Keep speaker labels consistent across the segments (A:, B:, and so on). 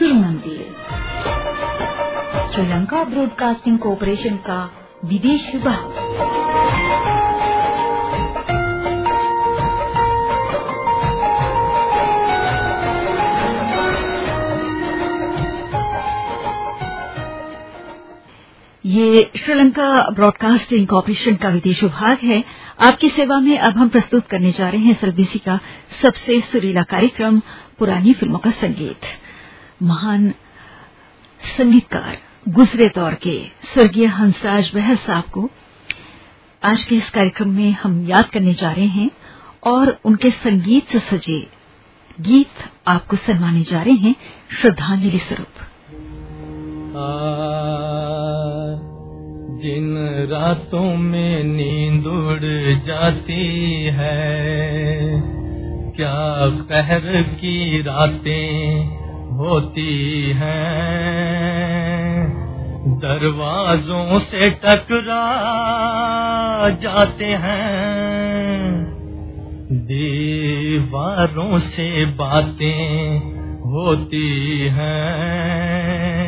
A: सुर मंदिर। Sri Lanka broadcasting corporation का विदेश विभाग। ये श्रीलंका ब्रॉडकास्टिंग कॉरपोरेशन का विदेश विभाग है। आपकी सेवा में अब हम प्रस्तुत करने जा रहे हैं एसएलबीसी का सबसे सुरीला कार्यक्रम, पुरानी फ़िल्मों का संगीत। महान संगीतकार गुजरे दौर के स्वर्गीय हंसराज बहल साहब को आज के इस कार्यक्रम में हम याद करने जा रहे हैं और उनके संगीत से सजे गीत आपको सुनवाने जा रहे हैं, श्रद्धांजलि स्वरूप।
B: जिन रातों में नींद उड़ जाती है, क्या कहर की रातें होती है। दरवाजों से टकरा जाते हैं। दीवारों से बातें होती हैं।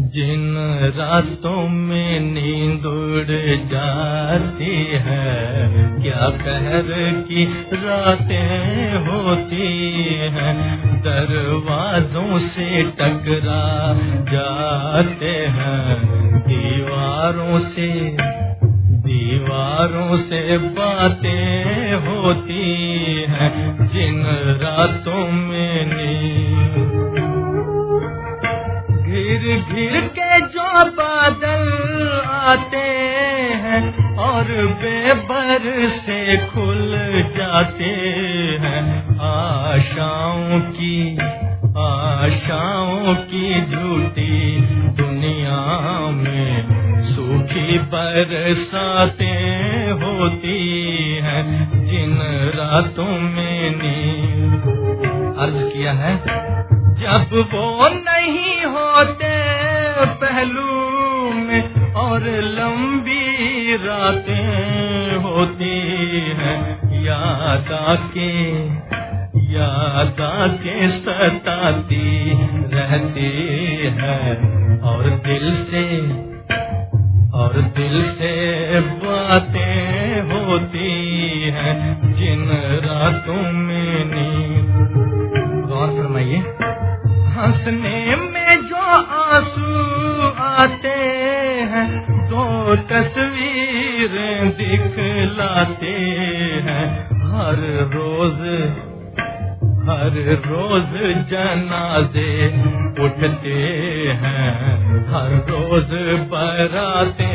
B: जिन रातों में नींद उड़ जाती है, क्या कहर की रातें होती हैं? दरवाजों से टकरा जाते हैं, दीवारों से दीवारों से बातें होती हैं। जिन रातों में नींद घिर घिर के जो बादल आते हैं और बेबर से खुल जाते हैं। आशाओं की आशाओं की झूठी दुनिया में सूखी बरसातें होती हैं। जिन रातों में नींद अर्ज़ किया है? जब वो नहीं होते पहलू में और लंबी रातें होती हैं, याद आके याद आके सताती रहती है। और दिल से, और दिल से जनाजे उठते हैं, हर रोज बराते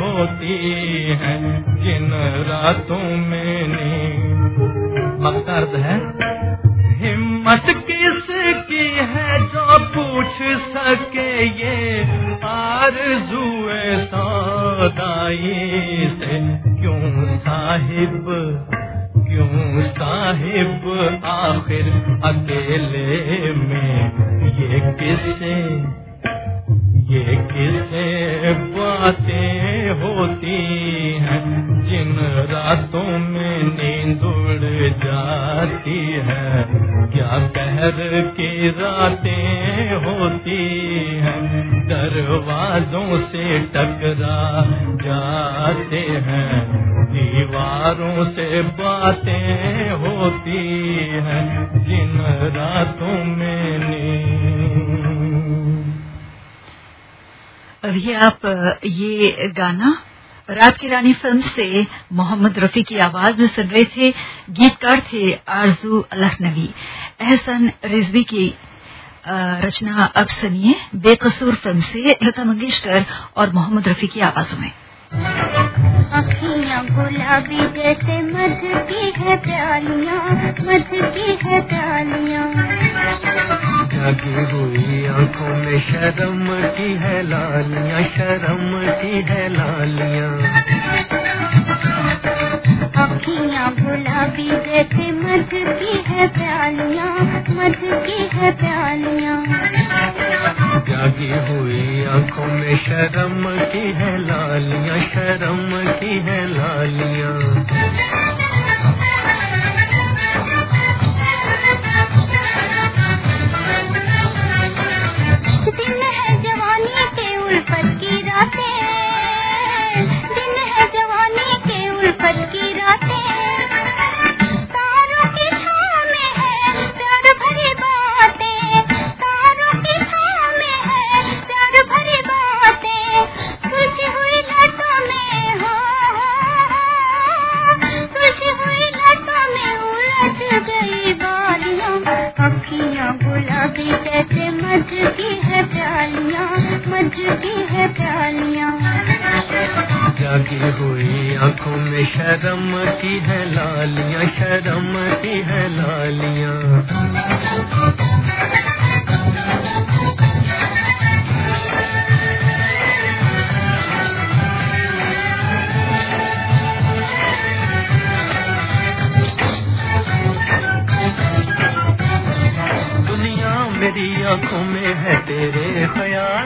B: होती हैं। जिन रातों में नींद मकसद है, हिम्मत किसकी है जो पूछ सके ये? आरज़ुए सौदाई से क्यों साहिब क्यों साहिब आखिर अकेले में ये किसे ये किसे बातें होती हैं जिन रातों में नींद उड़ जाती है? क्या कहर की रातें होती दरवाजों से टकरा जाते हैं, दीवारों से बातें होती हैं जिन रातों में
A: अभी आप ये गाना रात की रानी फ़िल्म से मोहम्मद रफी की आवाज़ में सुन रहे थे, गीतकार थे आरज़ू लखनवी एहसन रिजवी की रचना अब सुनिए। बेकसूर फ़िल्म से लता मंगेशकर और मोहम्मद रफी की आवाजों में।
C: गुलाबी जैसे मध की है प्यालियाँ मध की है प्यालियाँ
B: जगी हुई आँखों में शर्म की है लालियाँ शर्म की है लालियाँ।
C: अखियाँ गुलाबी जैसे मध की है प्यालियाँ मध की है प्यालियाँ।
B: जागी हुई आँखों में शर्म की है लालियाँ शर्म की है लालियाँ। रातें दिन है जवानी के उल्फत की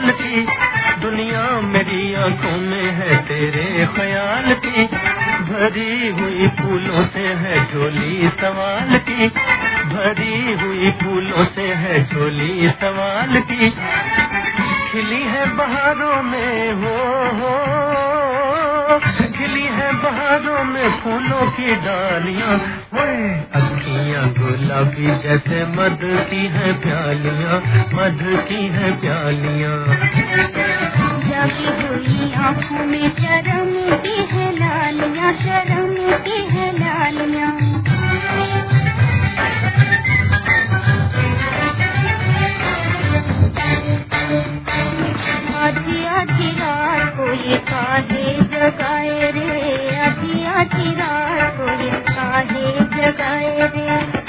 B: ख्याल की। दुनिया मेरी आँखों में है, तेरे ख्याल की। भरी हुई फूलों से है झोली सवाल की। भरी हुई फूलों से है झोली सवाल की। खिली है बहारों में, हो हो। खिली है बहारों में फूलों की डालियाँ। अखियाँ गुलाबी जैसे मध की है प्यालियाँ मध की है प्यालियाँ।
C: जगी हुई आँखों में शर्म की है लालियाँ शर्म की है लालियाँ। आधी आधी रात को ये काहे जगाए रे आधी आधी रात को काहे जगाए रे।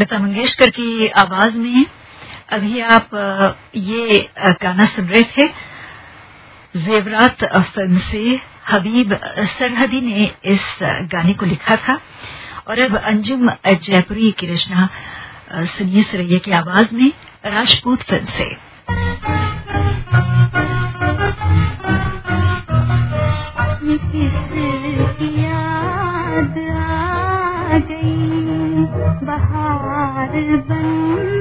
A: लता मंगेशकर की आवाज़ में अभी आप ये गाना सुन रहे थे। जेवरात फ़िल्म से हबीब सरहदी ने इस गाने को लिखा था। और अब अंजुम जयपुरी की रचना सुनिए सुरैया की आवाज़ में, राजपूत फ़िल्म से।
C: बन के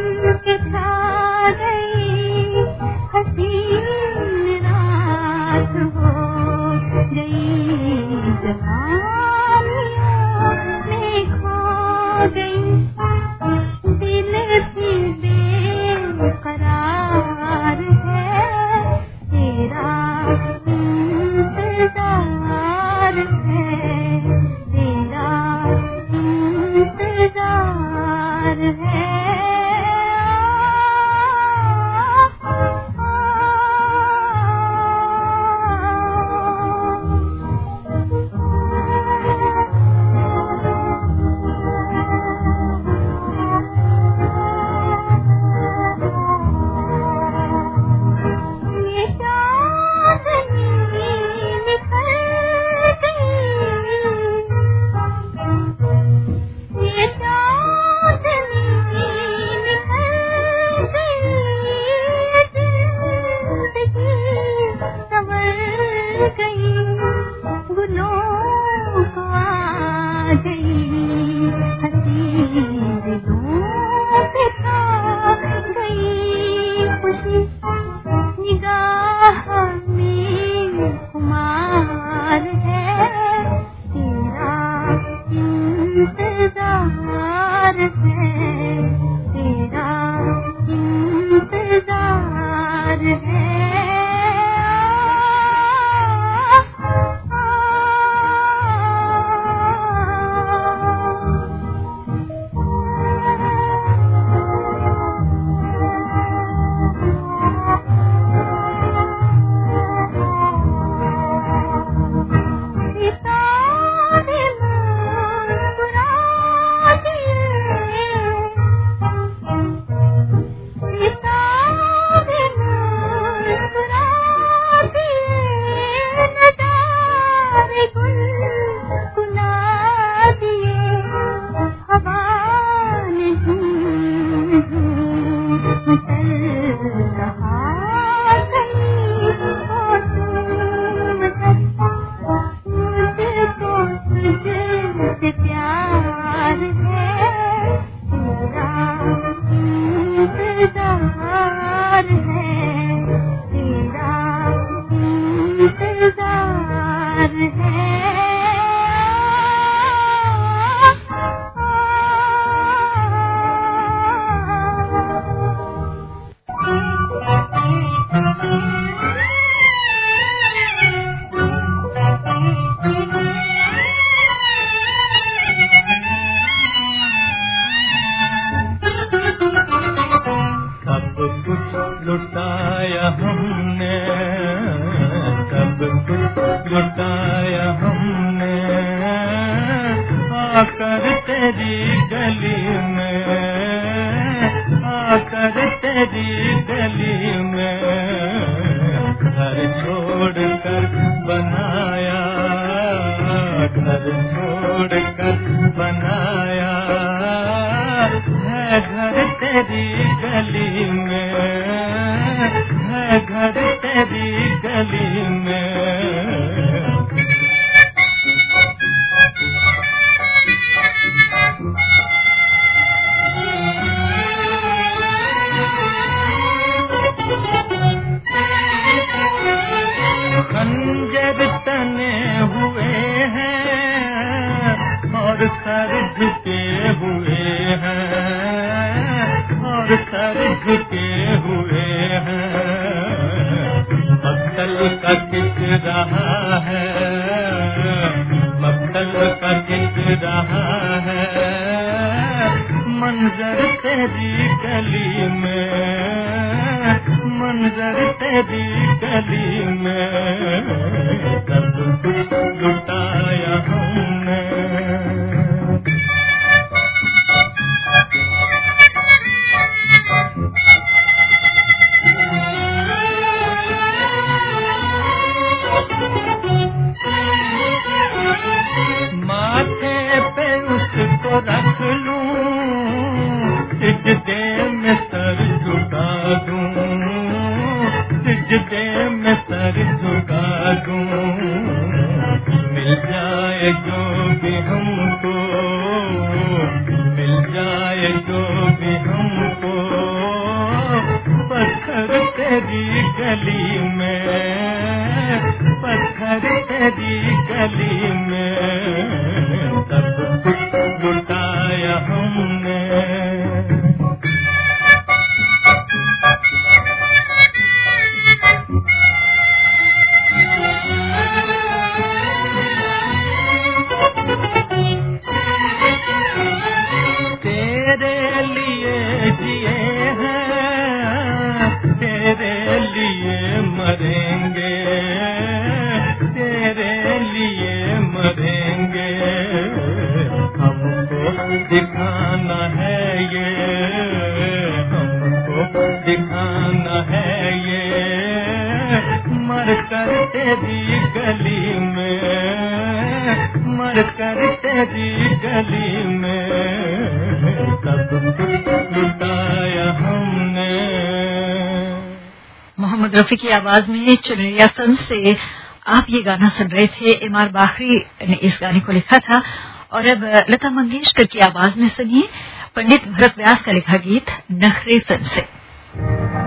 B: लुटाया हमने। कब कुछ लुटाया खंजर तने हुए हैं और सर झुके हुए हैं और सर झुके हुए हैं। मक्खल का किक रहा है? मक्खल का किक रहा है? मंजर तेरी गली में मंजर तेरी गली में। तुझसे मैं सर झुका दूँ मिल जाए जो तेरी गली में, मर कर तेरी गली में तब लुटाया हमने।
C: मोहम्मद रफी की आवाज़ में चुनरिया फ़िल्म से आप ये गाना सुन रहे थे एम आर बाखरी ने इस गाने को लिखा था। और अब लता मंगेशकर की आवाज़ में सुनिए, पंडित भरत व्यास का लिखा गीत, नखरे फ़िल्म से।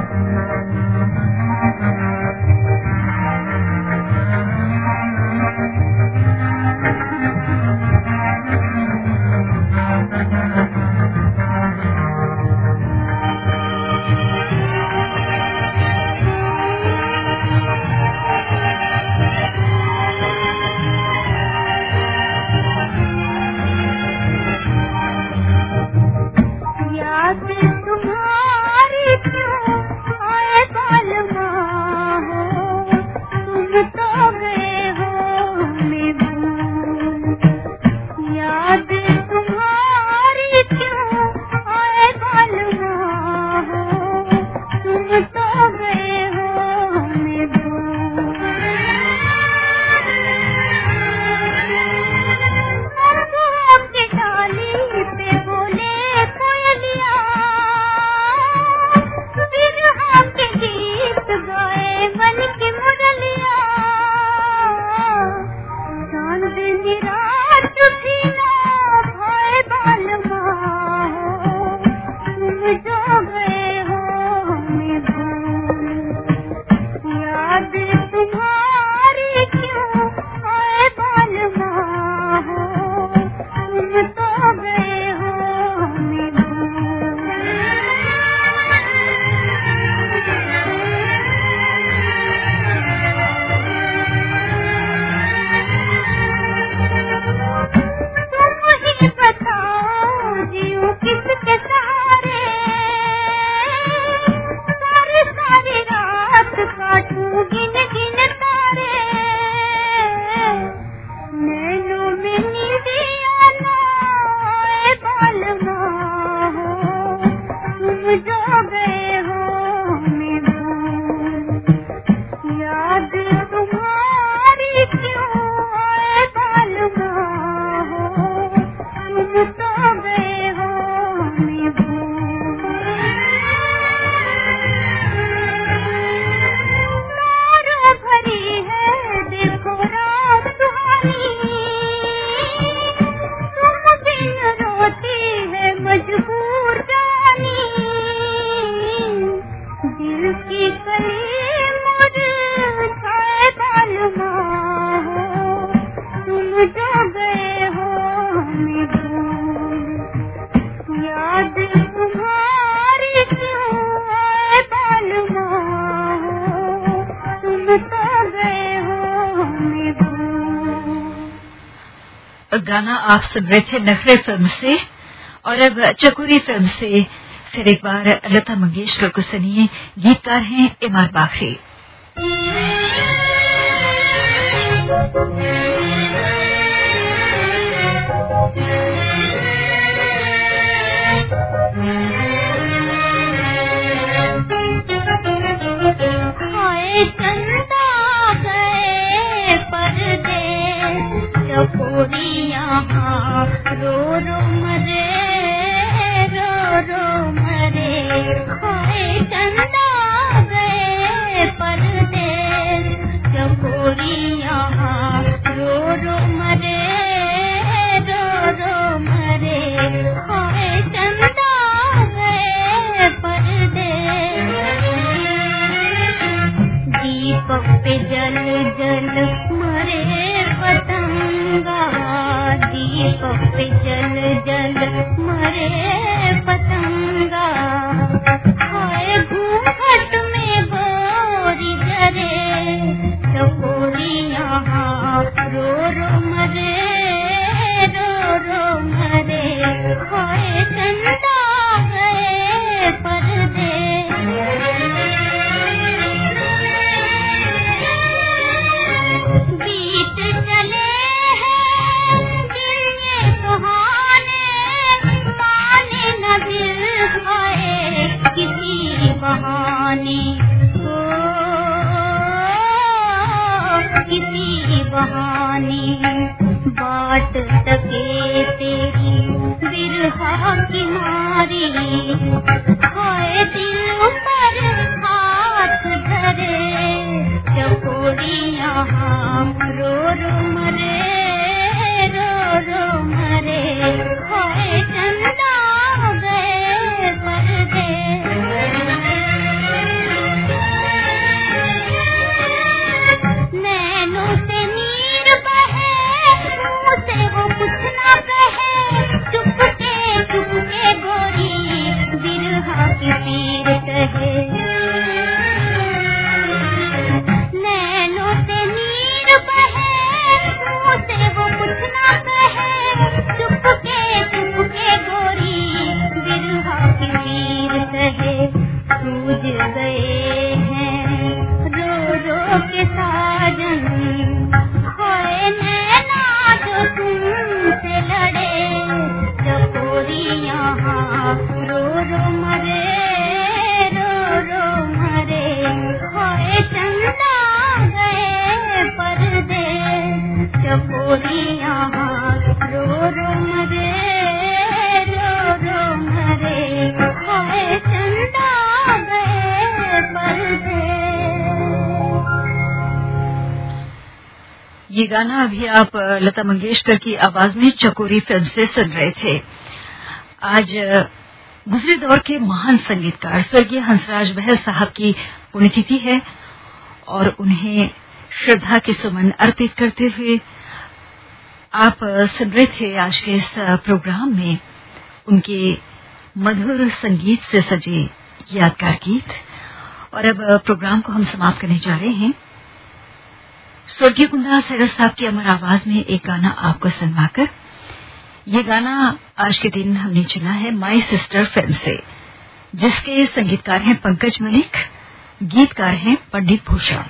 A: गाना
C: आप सुन रहे थे नखरे फ़िल्म से, और अब चकुरी फ़िल्म से फिर एक बार लता मंगेशकर को सुनिए, गीतकार हैं इमार बाखरी
A: संता हाँ। रो रो मरे, रो रो मरे। चंदा गए हाँ, रो रो मरे, रो रो मरे। चंदा गए
C: दीपक पे जल जल मरे। दीपक पे जल जल मरे पतंगा। हाय घूंघट में गोरी जरे चकोरी यहाँ रो रो मरे रो रो मरे। हाय चंदा बाट तके तेरी बिरहा की मारी होए दिल पर हाथ धरे चकोरी यहाँ रो रो मरे रो रो मरे। होए चंदा පිරිතගේ
A: ये गाना अभी आप लता मंगेशकर की आवाज़ में चकोरी फ़िल्म से सुन रहे थे। आज गुजरे दौर के महान संगीतकार स्वर्गीय हंसराज बहल साहब की पुण्यतिथि है और उन्हें श्रद्धा के सुमन अर्पित करते हुए आप सुन रहे थे आज के इस प्रोग्राम में उनके मधुर संगीत से सजे यादगार गीत। और अब प्रोग्राम को हम समाप्त करने जा रहे हैं। स्वर्गीय कुंदा सैरस साहब की अमर आवाज़ में एक गाना आपको सुनवाकर, ये गाना आज के दिन हमने चुना है माई सिस्टर फ़िल्म से, जिसके संगीतकार हैं पंकज मलिक, गीतकार हैं पंडित भूषण।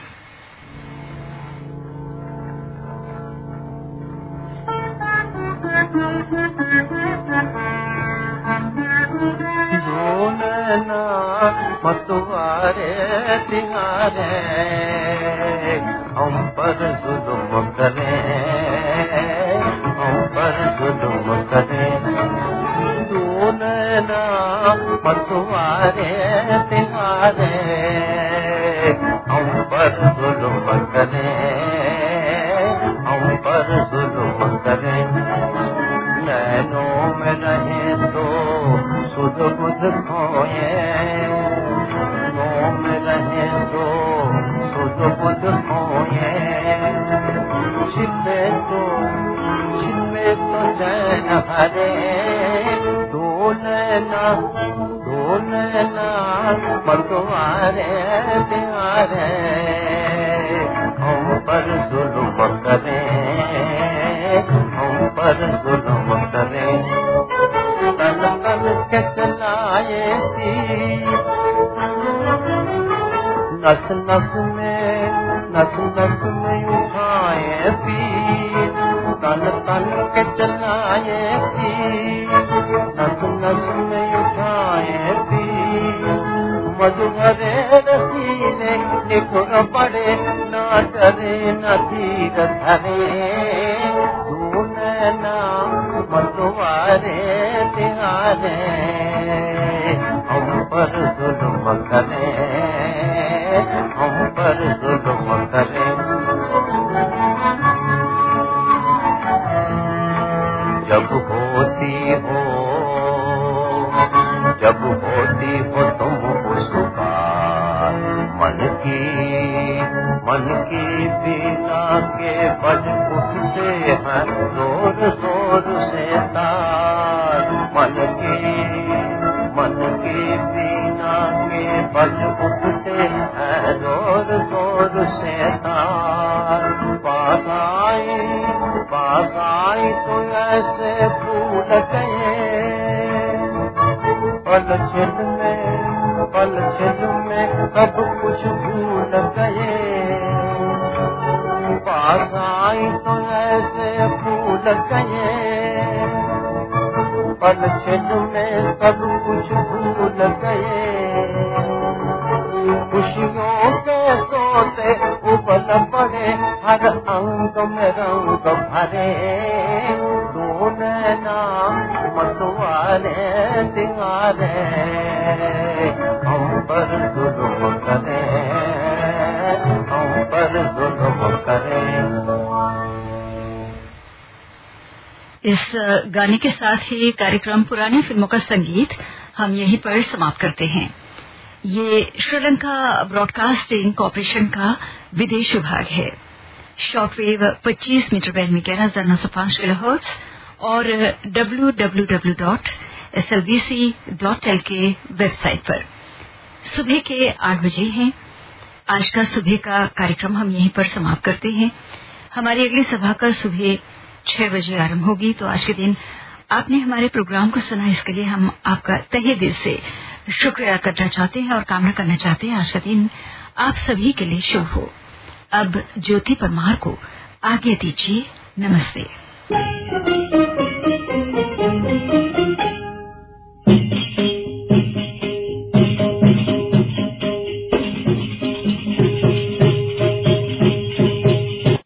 D: मतवारे तिहारे हम पर जुल्म करे हम पर जुल्म करे तू नैना मतवारे तिहारे हम पर दो नैना दो नैना पतवारे प्यारे। हम पर जुल्म करें हम पर जुल्म करें। तन तन के चलाए थी नस नस मधुवरे नचीने पड़े न चीर घरे सुनाम मधुवारे दीवारे हम परे मन की बीना के बज उठते हैं, ज़ोर ज़ोर से तार। मन की मन की बीना के बज उठते हैं, ज़ोर ज़ोर से तार। पासाई पासाई तो ऐसे भूल गए पल छिद में, पल छिद में सब कुछ भूल गए। तो भूल में सब कुछ भूल गए। खुशियों के सोते उबल पड़े हर अंग में रंग भरे। दो नैना मतवारे दिगारे
A: इस गाने के साथ ही कार्यक्रम पुरानी फ़िल्मों का संगीत हम यहीं पर समाप्त करते हैं। ये श्रीलंका ब्रॉडकास्टिंग कॉरपोरेशन का विदेश विभाग है। शॉर्टवेव 25 मीटर बैंड में ग्यारह हज़ार नौ सौ पाँच किलो और W W W dot S L B C dot L K website पर। सुबह के आठ बजे हैं। आज का सुबह का कार्यक्रम हम यहीं पर समाप्त करते हैं। हमारी अगली सभा का सुबह छह बजे आरंभ होगी। तो आज के दिन आपने हमारे प्रोग्राम को सुना, इसके लिए हम आपका तहे दिल से शुक्रिया करना चाहते हैं और कामना करना चाहते हैं। आज का दिन आप सभी के लिए शुभ हो। अब ज्योति परमार को आगे दीजिए। नमस्ते।